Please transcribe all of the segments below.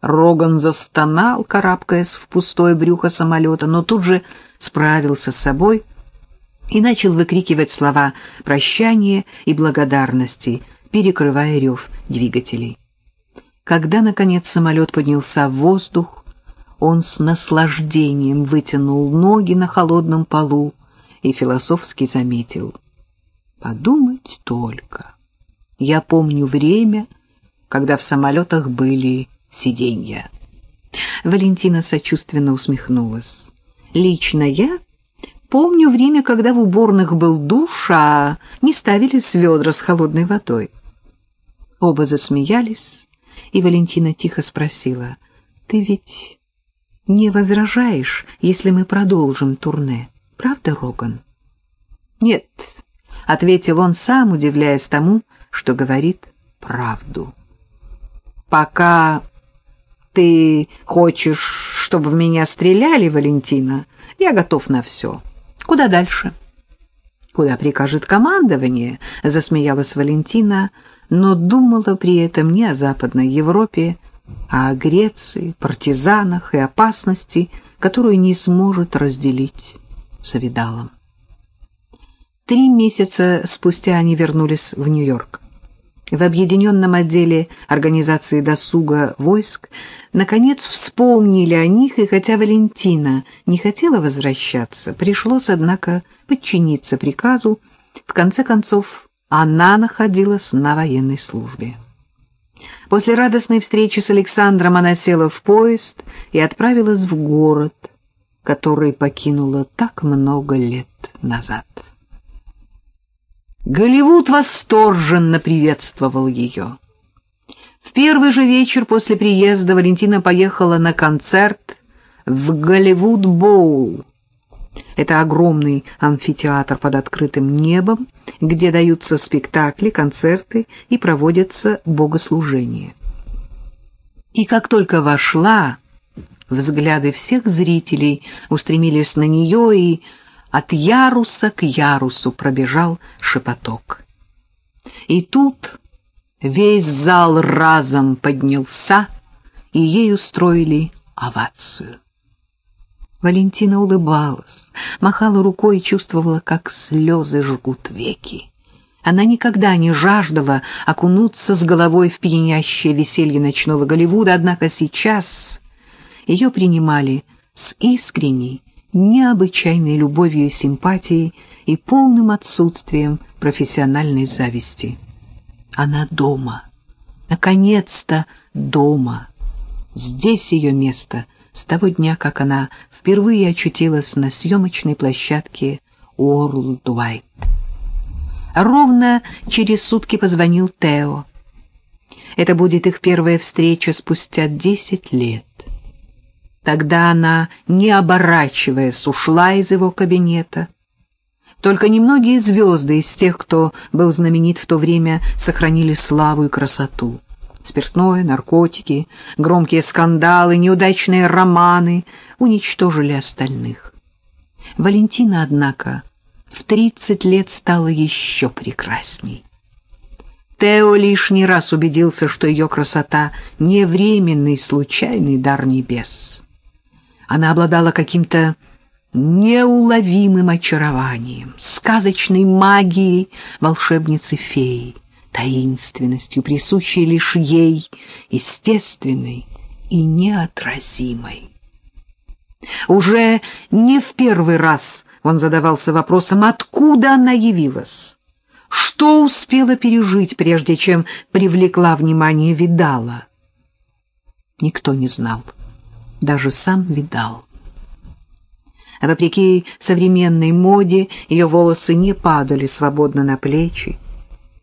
Роган застонал, карабкаясь в пустое брюхо самолета, но тут же справился с собой и начал выкрикивать слова прощания и благодарности, перекрывая рев двигателей. Когда, наконец, самолет поднялся в воздух, он с наслаждением вытянул ноги на холодном полу и философски заметил. Подумать только. Я помню время, когда в самолетах были сиденья. Валентина сочувственно усмехнулась. Лично я помню время, когда в уборных был душ, а не ставили с ведра с холодной водой. Оба засмеялись, и Валентина тихо спросила, «Ты ведь не возражаешь, если мы продолжим турне, правда, Роган?» «Нет», — ответил он сам, удивляясь тому, что говорит правду. «Пока ты хочешь, чтобы в меня стреляли, Валентина, я готов на все. Куда дальше? Куда прикажет командование, засмеялась Валентина, но думала при этом не о Западной Европе, а о Греции, партизанах и опасности, которую не сможет разделить с Авидалом. Три месяца спустя они вернулись в Нью-Йорк. В объединенном отделе организации досуга войск наконец вспомнили о них, и хотя Валентина не хотела возвращаться, пришлось, однако, подчиниться приказу. В конце концов, она находилась на военной службе. После радостной встречи с Александром она села в поезд и отправилась в город, который покинула так много лет назад. Голливуд восторженно приветствовал ее. В первый же вечер после приезда Валентина поехала на концерт в Голливуд-Боул. Это огромный амфитеатр под открытым небом, где даются спектакли, концерты и проводятся богослужения. И как только вошла, взгляды всех зрителей устремились на нее, и от яруса к ярусу пробежал шепоток. И тут весь зал разом поднялся, и ей устроили овацию. Валентина улыбалась, махала рукой и чувствовала, как слезы жгут веки. Она никогда не жаждала окунуться с головой в пьянящее веселье ночного Голливуда, однако сейчас ее принимали с искренней, необычайной любовью и симпатией и полным отсутствием профессиональной зависти. Она дома, наконец-то дома. Здесь ее место с того дня, как она впервые очутилась на съемочной площадке World Wide. Ровно через сутки позвонил Тео. Это будет их первая встреча спустя десять лет. Тогда она, не оборачиваясь, ушла из его кабинета. Только немногие звезды из тех, кто был знаменит в то время, сохранили славу и красоту. Спиртное, наркотики, громкие скандалы, неудачные романы уничтожили остальных. Валентина, однако, в тридцать лет стала еще прекрасней. Тео лишний раз убедился, что ее красота — не временный случайный дар небес. Она обладала каким-то неуловимым очарованием, сказочной магией волшебницы-феи, таинственностью, присущей лишь ей, естественной и неотразимой. Уже не в первый раз он задавался вопросом, откуда она явилась, что успела пережить, прежде чем привлекла внимание Видала. Никто не знал даже сам видал. Вопреки современной моде, ее волосы не падали свободно на плечи.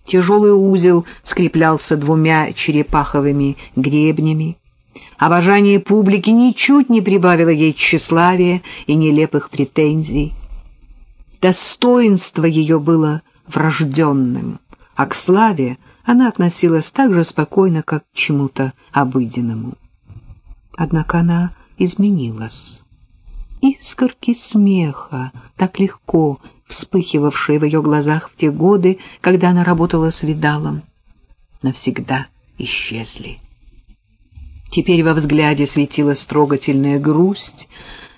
Тяжелый узел скреплялся двумя черепаховыми гребнями. Обожание публики ничуть не прибавило ей тщеславия и нелепых претензий. Достоинство ее было врожденным, а к славе она относилась так же спокойно, как к чему-то обыденному. Однако она изменилась. Искорки смеха, так легко вспыхивавшие в ее глазах в те годы, когда она работала с Видалом, навсегда исчезли. Теперь во взгляде светилась трогательная грусть,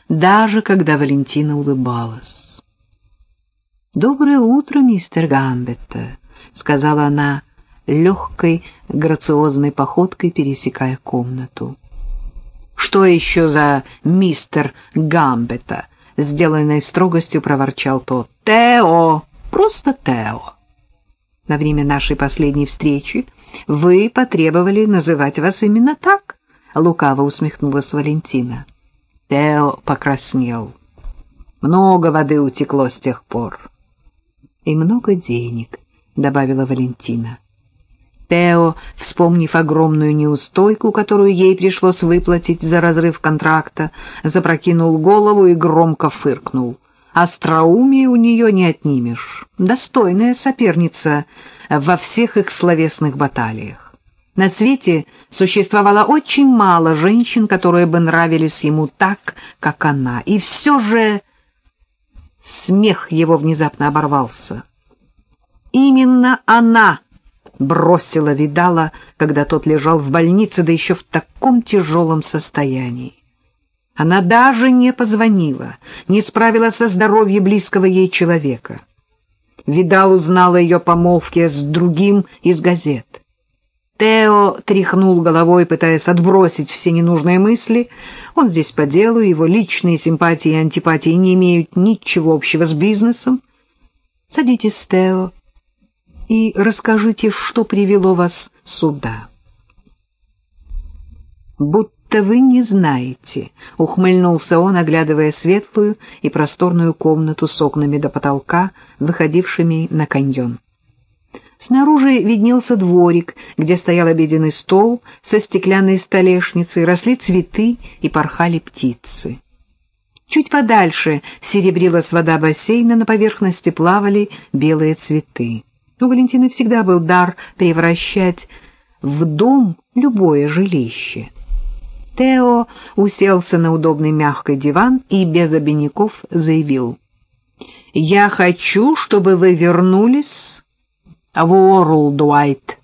даже когда Валентина улыбалась. «Доброе утро, мистер Гамбетта», — сказала она легкой, грациозной походкой, пересекая комнату. «Что еще за мистер Гамбетта?» — сделанной строгостью проворчал тот. «Тео! Просто Тео!» «Во время нашей последней встречи вы потребовали называть вас именно так?» — лукаво усмехнулась Валентина. Тео покраснел. Много воды утекло с тех пор. И много денег, добавила Валентина. Тео, вспомнив огромную неустойку, которую ей пришлось выплатить за разрыв контракта, запрокинул голову и громко фыркнул. Остроумие у нее не отнимешь. Достойная соперница во всех их словесных баталиях. На свете существовало очень мало женщин, которые бы нравились ему так, как она. И все же смех его внезапно оборвался. Именно она бросила Видала, когда тот лежал в больнице, да еще в таком тяжелом состоянии. Она даже не позвонила, не справилась со здоровьем близкого ей человека. Видал узнала ее помолвке с другим из газет. Тео тряхнул головой, пытаясь отбросить все ненужные мысли. Он здесь по делу, его личные симпатии и антипатии не имеют ничего общего с бизнесом. Садитесь, Тео, и расскажите, что привело вас сюда. Будто вы не знаете, — ухмыльнулся он, оглядывая светлую и просторную комнату с окнами до потолка, выходившими на каньон. Снаружи виднелся дворик, где стоял обеденный стол со стеклянной столешницей, росли цветы и порхали птицы. Чуть подальше серебрилась вода бассейна, на поверхности плавали белые цветы. У Валентины всегда был дар превращать в дом любое жилище. Тео уселся на удобный мягкий диван и без обиняков заявил. «Я хочу, чтобы вы вернулись Ворлдуайт.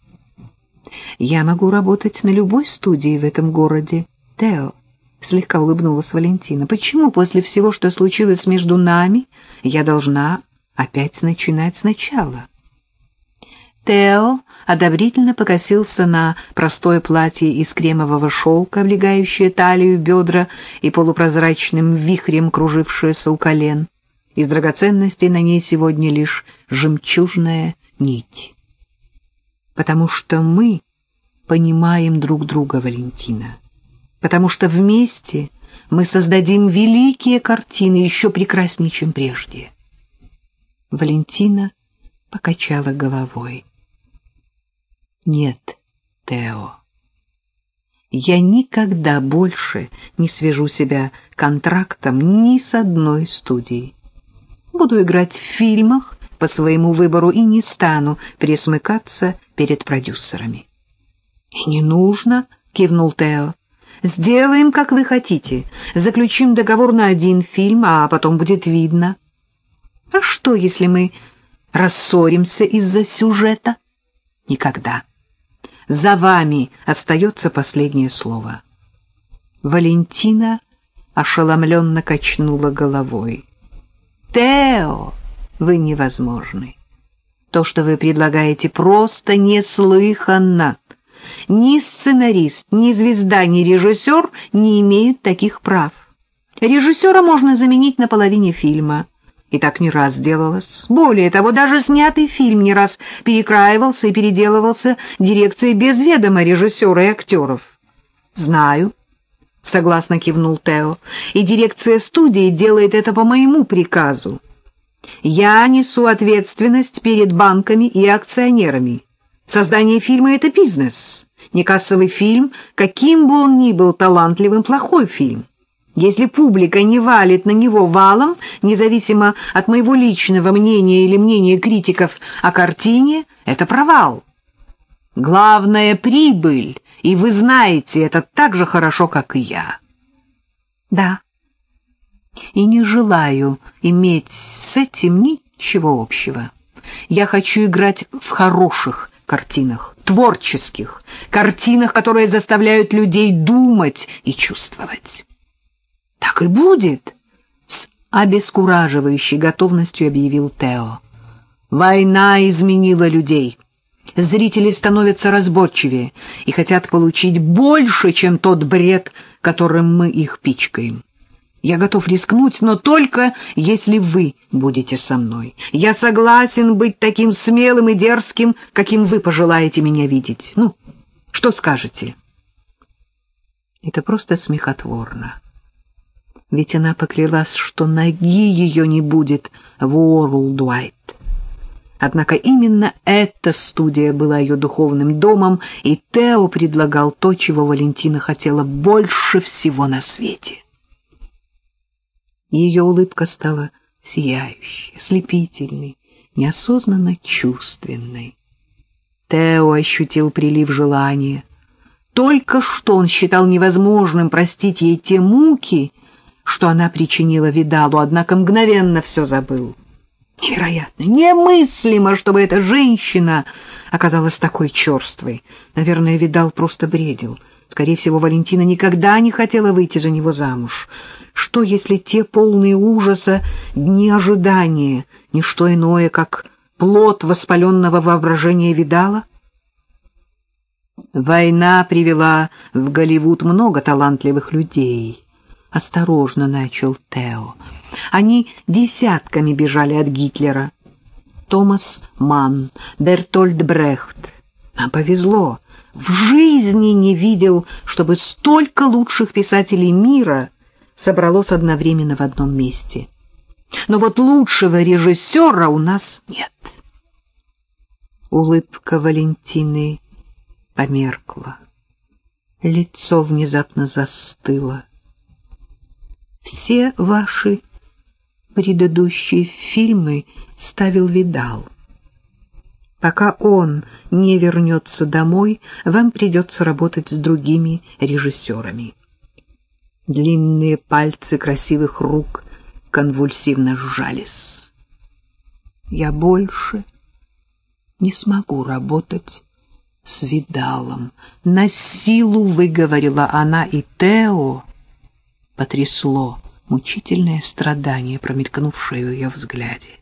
Я могу работать на любой студии в этом городе. Тео, слегка улыбнулась Валентина. Почему после всего, что случилось между нами, я должна опять начинать сначала? Тео одобрительно покосился на простое платье из кремового шелка, облегающее талию, бедра и полупрозрачным вихрем кружившееся у колен. Из драгоценностей на ней сегодня лишь жемчужная нить. Потому что мы понимаем друг друга, Валентина. Потому что вместе мы создадим великие картины, еще прекраснее, чем прежде. Валентина покачала головой. Нет, Тео, я никогда больше не свяжу себя контрактом ни с одной студией. Буду играть в фильмах по своему выбору и не стану присмыкаться перед продюсерами. — И не нужно, — кивнул Тео. — Сделаем, как вы хотите. Заключим договор на один фильм, а потом будет видно. — А что, если мы рассоримся из-за сюжета? — Никогда. За вами остается последнее слово. Валентина ошеломленно качнула головой. — Тео! вы невозможны. То, что вы предлагаете, просто неслыханно. Ни сценарист, ни звезда, ни режиссер не имеют таких прав. Режиссера можно заменить на половине фильма. И так не раз делалось. Более того, даже снятый фильм не раз перекраивался и переделывался дирекцией без ведома режиссера и актеров. «Знаю», — согласно кивнул Тео, — «и дирекция студии делает это по моему приказу. Я несу ответственность перед банками и акционерами. Создание фильма — это бизнес. Не кассовый фильм, каким бы он ни был талантливым, плохой фильм. Если публика не валит на него валом, независимо от моего личного мнения или мнения критиков о картине, это провал. Главное — прибыль, и вы знаете это так же хорошо, как и я. Да, и не желаю иметь с этим ничего общего. Я хочу играть в хороших картинах, творческих, картинах, которые заставляют людей думать и чувствовать. Так и будет, с обескураживающей готовностью объявил Тео. Война изменила людей. Зрители становятся разборчивее и хотят получить больше, чем тот бред, которым мы их пичкаем. Я готов рискнуть, но только если вы будете со мной. Я согласен быть таким смелым и дерзким, каким вы пожелаете меня видеть. Ну, что скажете? Это просто смехотворно. Ведь она поклялась, что ноги ее не будет в Уорлдуайт. Однако именно эта студия была ее духовным домом, и Тео предлагал то, чего Валентина хотела больше всего на свете. Ее улыбка стала сияющей, слепительной, неосознанно чувственной. Тео ощутил прилив желания. Только что он считал невозможным простить ей те муки, что она причинила Видалу, однако мгновенно все забыл. Невероятно, немыслимо, чтобы эта женщина оказалась такой черствой. Наверное, Видал просто бредил. Скорее всего, Валентина никогда не хотела выйти за него замуж. Что, если те полные ужаса дни ожидания, не что иное, как плод воспаленного воображения Видала? Война привела в Голливуд много талантливых людей. Осторожно начал Тео. Они десятками бежали от Гитлера. Томас Манн, Бертольд Брехт. Нам повезло. В жизни не видел, чтобы столько лучших писателей мира собралось одновременно в одном месте. Но вот лучшего режиссера у нас нет. Улыбка Валентины померкла. Лицо внезапно застыло. Все ваши предыдущие фильмы ставил Видал. Пока он не вернется домой, вам придется работать с другими режиссерами. Длинные пальцы красивых рук конвульсивно сжались. Я больше не смогу работать с Видалом. На силу выговорила она, и Тео потрясло мучительное страдание, промелькнувшее в ее взгляде.